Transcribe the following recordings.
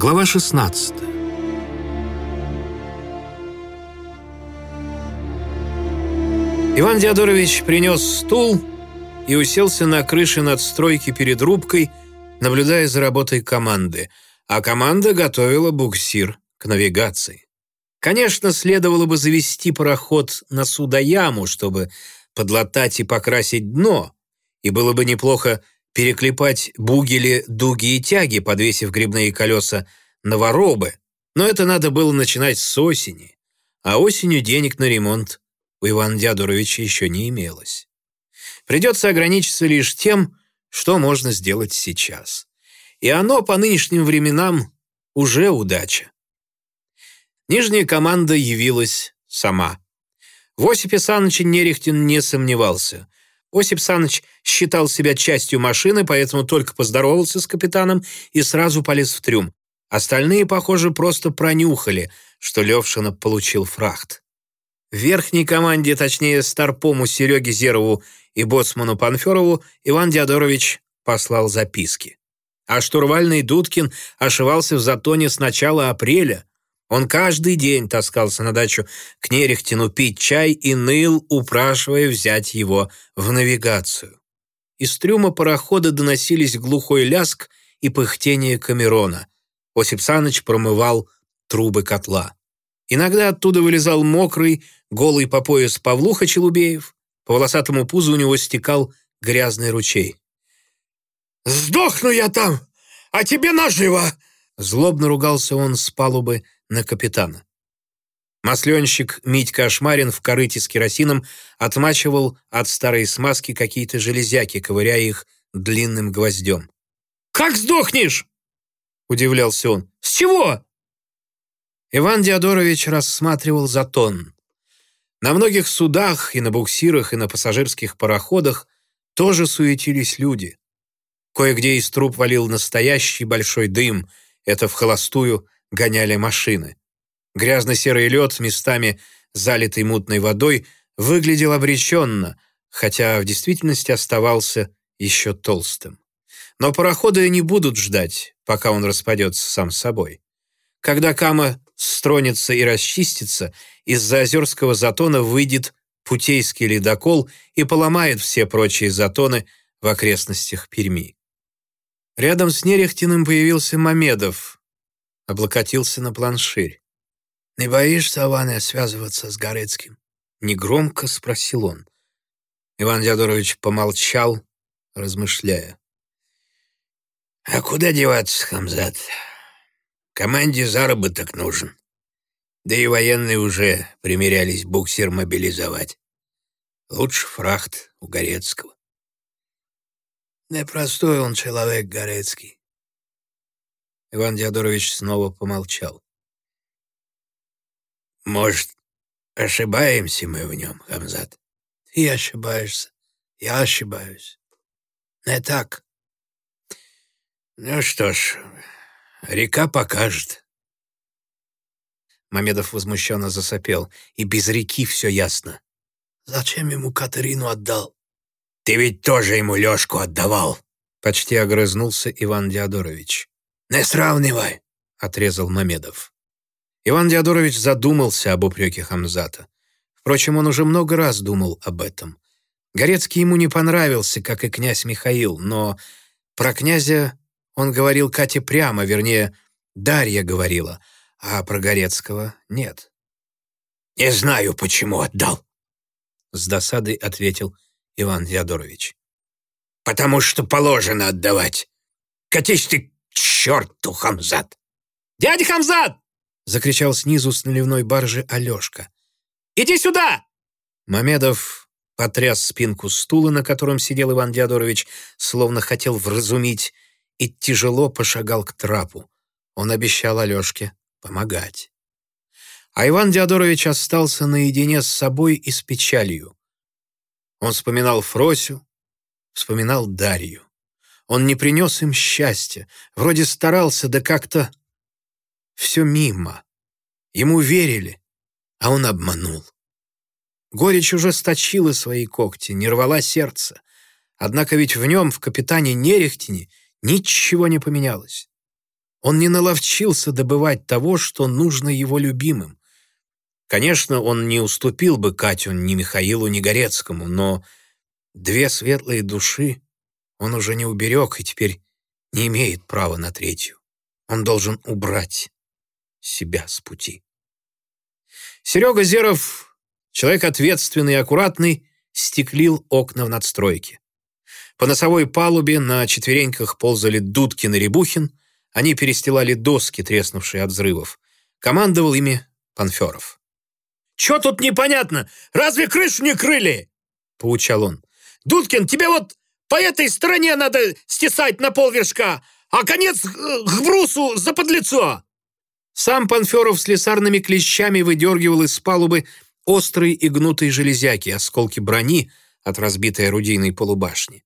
Глава 16 Иван Диадорович принес стул и уселся на крыше надстройки перед рубкой, наблюдая за работой команды, а команда готовила буксир к навигации. Конечно, следовало бы завести пароход на судояму, чтобы подлатать и покрасить дно, и было бы неплохо переклепать бугели, дуги и тяги, подвесив грибные колеса на воробы, но это надо было начинать с осени, а осенью денег на ремонт у Ивана Дядуровича еще не имелось. Придется ограничиться лишь тем, что можно сделать сейчас. И оно по нынешним временам уже удача. Нижняя команда явилась сама. В Осипе Саныче Нерехтин не сомневался. Осип Саныч считал себя частью машины, поэтому только поздоровался с капитаном и сразу полез в трюм. Остальные, похоже, просто пронюхали, что Левшина получил фрахт. В верхней команде, точнее, старпому Сереге Зерову и боцману Панферову Иван Диадорович послал записки. А штурвальный Дудкин ошивался в затоне с начала апреля. Он каждый день таскался на дачу к Нерехтину пить чай и ныл, упрашивая взять его в навигацию. Из трюма парохода доносились глухой ляск и пыхтение Камерона. Осип Саныч промывал трубы котла. Иногда оттуда вылезал мокрый, голый по пояс Павлуха Челубеев. По волосатому пузу у него стекал грязный ручей. «Сдохну я там, а тебе наживо!» Злобно ругался он с палубы на капитана. Масленщик Митька Ашмарин в корыте с керосином отмачивал от старой смазки какие-то железяки, ковыряя их длинным гвоздем. «Как сдохнешь?» — удивлялся он. «С чего?» Иван Диадорович рассматривал затон. На многих судах и на буксирах, и на пассажирских пароходах тоже суетились люди. Кое-где из труб валил настоящий большой дым, это в холостую гоняли машины. Грязно-серый лед, местами залитый мутной водой, выглядел обреченно, хотя в действительности оставался еще толстым. Но пароходы не будут ждать, пока он распадется сам собой. Когда Кама стронется и расчистится, из-за Озерского затона выйдет путейский ледокол и поломает все прочие затоны в окрестностях Перми. Рядом с Нерехтиным появился Мамедов, облокотился на планширь. «Не боишься, Ваня, связываться с Горецким?» Негромко спросил он. Иван Дядорович помолчал, размышляя. «А куда деваться, Хамзат? Команде заработок нужен. Да и военные уже примерялись буксир мобилизовать. Лучше фрахт у Горецкого». «Непростой он человек, Горецкий. Иван Диадорович снова помолчал. «Может, ошибаемся мы в нем, Хамзат?» «Ты ошибаешься. Я ошибаюсь. Не так». «Ну что ж, река покажет». Мамедов возмущенно засопел. «И без реки все ясно». «Зачем ему Катерину отдал?» «Ты ведь тоже ему Лешку отдавал!» Почти огрызнулся Иван Диадорович. «Не сравнивай!» — отрезал Мамедов. Иван Диадорович задумался об упреке Хамзата. Впрочем, он уже много раз думал об этом. Горецкий ему не понравился, как и князь Михаил, но про князя он говорил Кате прямо, вернее, Дарья говорила, а про Горецкого нет. «Не знаю, почему отдал», — с досадой ответил Иван Диадорович. «Потому что положено отдавать. Катись ты черту, Хамзат!» «Дядя Хамзат!» — закричал снизу с наливной баржи Алешка. «Иди сюда!» Мамедов потряс спинку стула, на котором сидел Иван Диадорович, словно хотел вразумить, и тяжело пошагал к трапу. Он обещал Алешке помогать. А Иван Диадорович остался наедине с собой и с печалью. Он вспоминал Фросю, вспоминал Дарью. Он не принес им счастья, вроде старался, да как-то все мимо. Ему верили, а он обманул. Горечь уже сточила свои когти, не рвала сердце. Однако ведь в нем, в капитане Нерехтине, ничего не поменялось. Он не наловчился добывать того, что нужно его любимым. Конечно, он не уступил бы Катю ни Михаилу, ни Горецкому, но две светлые души он уже не уберег и теперь не имеет права на третью. Он должен убрать себя с пути. Серега Зеров, человек ответственный и аккуратный, стеклил окна в надстройке. По носовой палубе на четвереньках ползали Дудкин и Рябухин, они перестилали доски, треснувшие от взрывов. Командовал ими Панферов. «Чё тут непонятно? Разве крышу не крыли?» — поучал он. «Дудкин, тебе вот по этой стороне надо стесать на полвершка, а конец к брусу за подлицо!» Сам Панферов с слесарными клещами выдергивал из палубы острые и гнутые железяки, осколки брони от разбитой орудийной полубашни.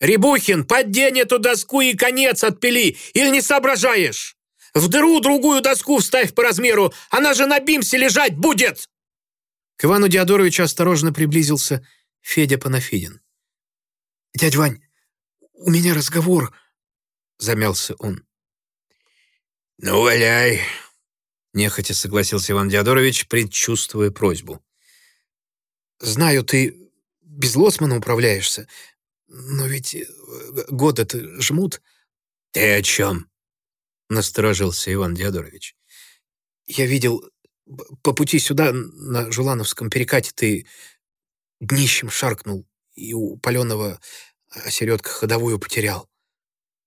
«Рябухин, поддень эту доску и конец отпили, или не соображаешь? В дыру другую доску вставь по размеру, она же на бимсе лежать будет!» К Ивану Диадоровичу осторожно приблизился Федя Панафидин. «Дядь Вань, у меня разговор», — замялся он. «Ну, валяй», Нехотя согласился Иван Диадорович, предчувствуя просьбу. «Знаю, ты без лоцмана управляешься, но ведь э, годы-то жмут». «Ты о чем?» — насторожился Иван Диадорович. «Я видел, по пути сюда, на Жулановском перекате, ты днищем шаркнул и у паленого осередка ходовую потерял.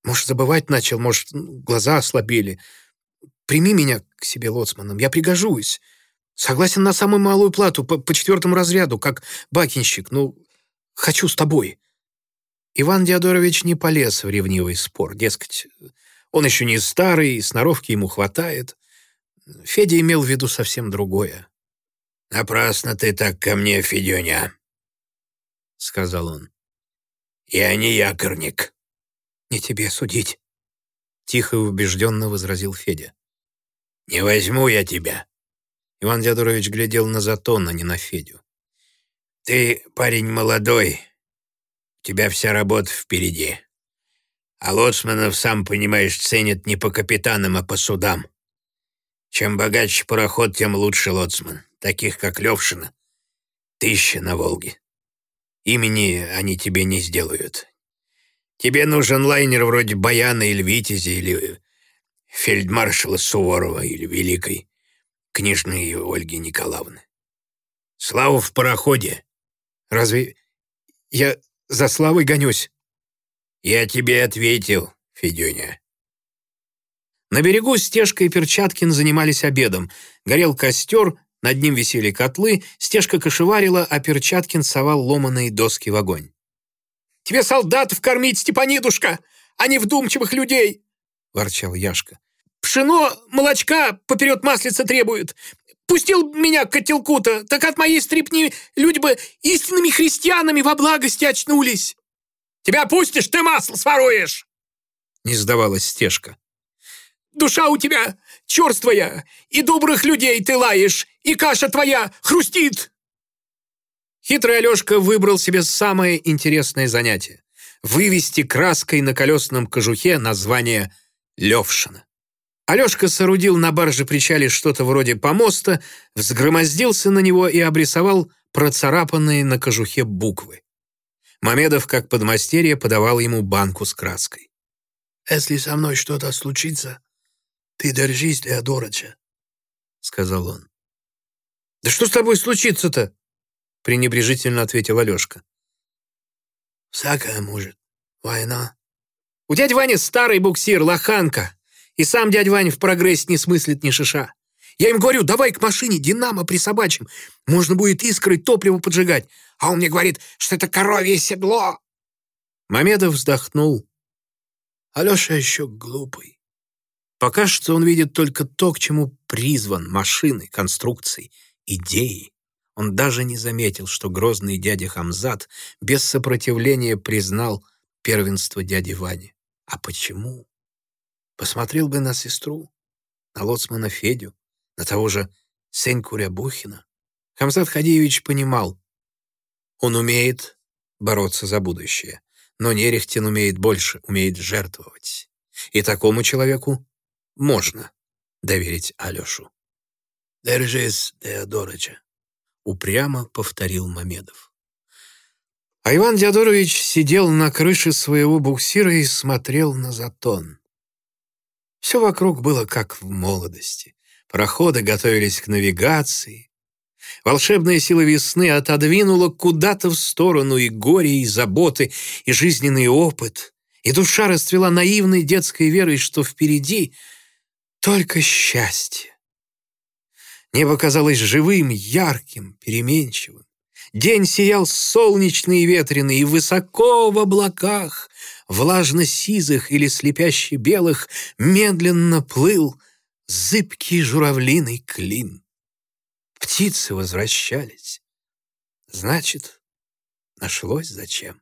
Может, забывать начал, может, глаза ослабели. Прими меня к себе лоцманом, я пригожусь. Согласен на самую малую плату, по, по четвертому разряду, как бакинщик, ну, хочу с тобой». Иван Диадорович не полез в ревнивый спор, дескать, он еще не старый, сноровки ему хватает. Федя имел в виду совсем другое. «Напрасно ты так ко мне, Федюня», — сказал он. «Я не якорник». «Не тебе судить», — тихо и убежденно возразил Федя. «Не возьму я тебя». Иван Дядурович глядел на Затон, а не на Федю. «Ты парень молодой. У тебя вся работа впереди. А лоцманов, сам понимаешь, ценят не по капитанам, а по судам. Чем богаче пароход, тем лучше лоцман. Таких, как Левшина, тысяча на Волге. Имени они тебе не сделают. Тебе нужен лайнер вроде Баяна или Витязи, или фельдмаршала Суворова или великой княжны Ольги Николаевны. Слава в пароходе. Разве я за славой гонюсь? Я тебе ответил, Федюня. На берегу Стежка и Перчаткин занимались обедом. Горел костер, над ним висели котлы, Стежка кошеварила, а Перчаткин совал ломаные доски в огонь. «Тебе солдатов кормить, Степанидушка, а не вдумчивых людей!» — ворчал Яшка. «Пшено, молочка поперед маслица требует. Пустил меня к котелку-то, так от моей стрипни люди бы истинными христианами во благости очнулись. Тебя пустишь, ты масло своруешь!» Не сдавалась стежка. «Душа у тебя черствая, и добрых людей ты лаешь, и каша твоя хрустит!» Хитрый Алешка выбрал себе самое интересное занятие — вывести краской на колесном кожухе название Левшина. Алешка соорудил на барже-причале что-то вроде помоста, взгромоздился на него и обрисовал процарапанные на кожухе буквы. Мамедов, как подмастерье, подавал ему банку с краской. «Если со мной что-то случится, ты держись, Теодорыча», — сказал он. «Да что с тобой случится-то?» — пренебрежительно ответил Алешка. «Всякое может. Война». «У дяди Вани старый буксир, лоханка, и сам дядя Ваня в прогрессе не смыслит ни шиша. Я им говорю, давай к машине, динамо присобачим. Можно будет искрой топливо поджигать. А он мне говорит, что это коровье седло». Мамедов вздохнул. Алеша еще глупый. Пока что он видит только то, к чему призван машины, конструкции, идеи. Он даже не заметил, что грозный дядя Хамзат без сопротивления признал первенство дяди Вани. А почему? Посмотрел бы на сестру, на лоцмана Федю, на того же Сеньку Рябухина. Хамзат Хадиевич понимал, он умеет бороться за будущее, но Нерехтин умеет больше, умеет жертвовать. И такому человеку можно доверить Алешу. «Держись, Теодорыча», — упрямо повторил Мамедов. А Иван Диадорович сидел на крыше своего буксира и смотрел на затон. Все вокруг было как в молодости. Пароходы готовились к навигации. Волшебная сила весны отодвинула куда-то в сторону и горе, и заботы, и жизненный опыт, и душа расцвела наивной детской верой, что впереди только счастье. Небо казалось живым, ярким, переменчивым. День сиял солнечный и ветреный, и высоко в облаках, влажно-сизых или слепяще-белых, медленно плыл зыбкий журавлиный клин. Птицы возвращались. Значит, нашлось зачем.